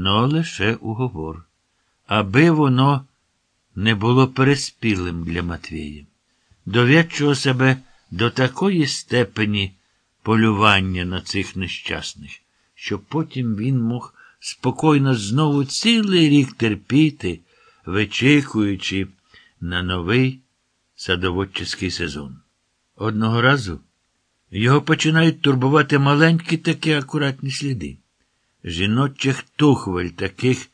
но лише уговор, аби воно не було переспілим для Матвія. Довідчого себе до такої степені полювання на цих нещасних, щоб потім він мог спокійно знову цілий рік терпіти, вичікуючи на новий садоводчий сезон. Одного разу його починають турбувати маленькі такі акуратні сліди, жіночих тухвель таких,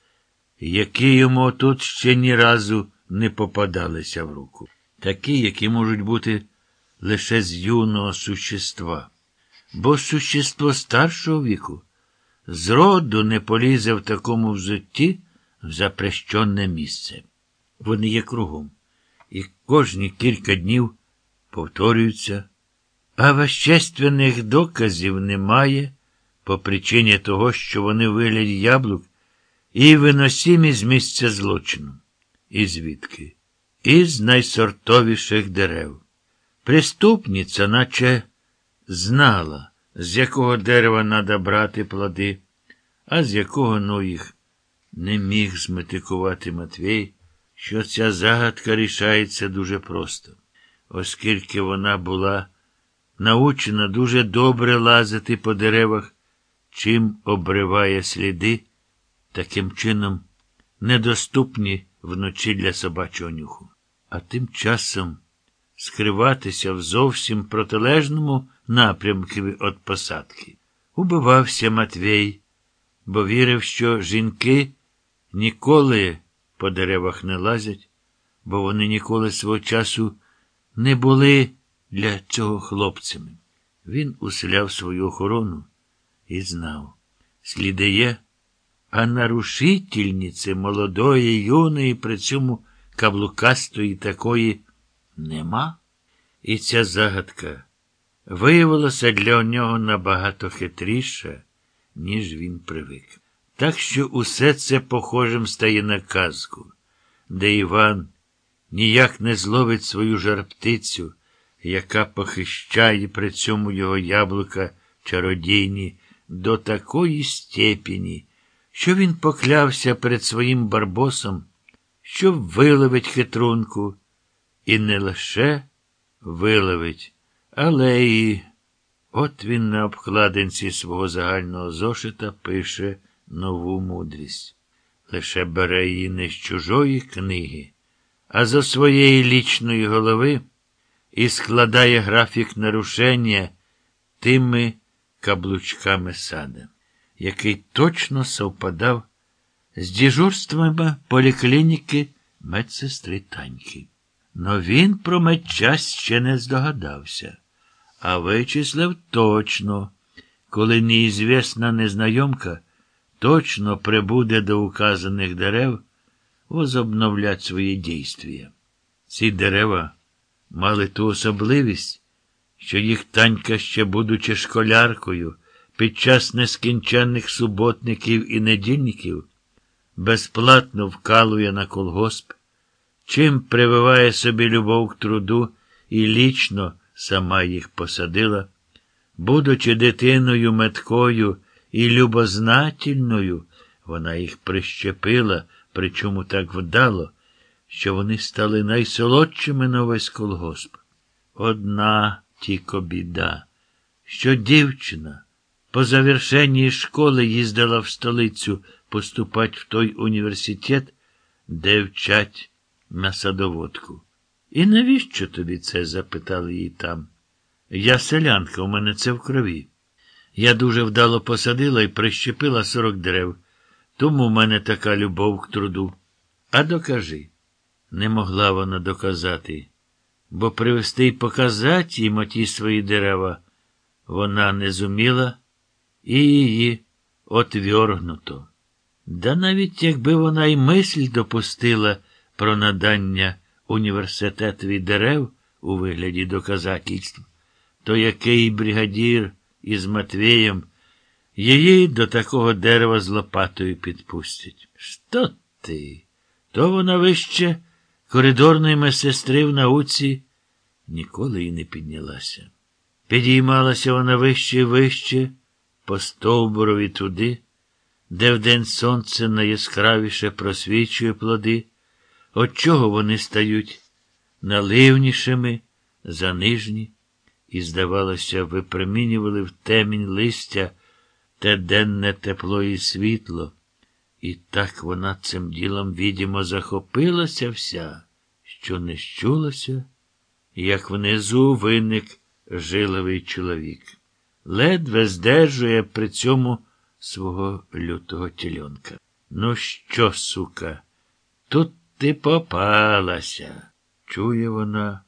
які йому тут ще ні разу не попадалися в руку, такі, які можуть бути лише з юного существа. Бо существо старшого віку зроду не полізе в такому взутті в запрещенне місце. Вони є кругом, і кожні кілька днів повторюються, а вещественних доказів немає по причині того, що вони вигляді яблук і виносімі з місця злочину. І звідки? Із найсортовіших дерев. Преступниця, наче знала, з якого дерева надо брати плоди, а з якого ну їх не міг зметикувати Матвій, що ця загадка рішається дуже просто, оскільки вона була научена дуже добре лазити по деревах, чим обриває сліди, таким чином недоступні вночі для собачого нюху. А тим часом скриватися в зовсім протилежному напрямку від посадки. Убивався Матвій, бо вірив, що жінки ніколи по деревах не лазять, бо вони ніколи свого часу не були для цього хлопцями. Він уселяв свою охорону і знав, сліди є, а нарушительниці молодої, юної, при цьому каблукастої такої нема. І ця загадка виявилася для нього набагато хитріша, ніж він привик. Так що усе це похожим стає на казку, де Іван ніяк не зловить свою жарптицю, яка похищає при цьому його яблука чародійні до такої степені, що він поклявся перед своїм барбосом, що виловить хитрунку, і не лише виловить, але і от він на обкладинці свого загального зошита пише нову мудрість. Лише бере її не з чужої книги, а зо своєї лічної голови і складає графік нарушення тими каблучками сада, який точно совпадав з дежурствами поліклініки медсестри Таньки. Но він про медчас ще не здогадався, а вичислив точно, коли неізвісна незнайомка точно прибуде до указаних дерев, возобновлять свої дійствія. Ці дерева мали ту особливість, що їх танька, ще будучи школяркою, під час нескінченних суботників і недільників, безплатно вкалує на колгосп, чим прививає собі любов к труду і лічно сама їх посадила, будучи дитиною меткою і любознательною, вона їх прищепила, причому так вдало, що вони стали найсолодшими на весь колгосп. Одна тільки біда, що дівчина по завершенні школи їздила в столицю поступати в той університет, де вчать на садоводку. І навіщо тобі це? запитали її там. Я селянка, у мене це в крові. Я дуже вдало посадила і прищепила сорок дерев, тому в мене така любов к труду. А докажи. Не могла вона доказати, бо привезти й показати їм оті свої дерева вона не зуміла і її отвергнуто. Да навіть якби вона й мисль допустила про надання університетові дерев у вигляді доказательств, то який бригадір із Матвієм її до такого дерева з лопатою підпустять. Що ти? То вона вище коридорної медсестри в науці ніколи й не піднялася. Підіймалася вона вище і вище, по стовбурові туди, де вдень сонце найяскравіше просвічує плоди, от чого вони стають наливнішими за нижні, і, здавалося, випромінювали в темінь листя те денне тепло і світло. І так вона цим ділом, відімо, захопилася вся, що не щулося, як внизу виник жиловий чоловік. Ледве здержує при цьому свого лютого тільонка. Ну що, сука, тут ти попалася? Чує вона,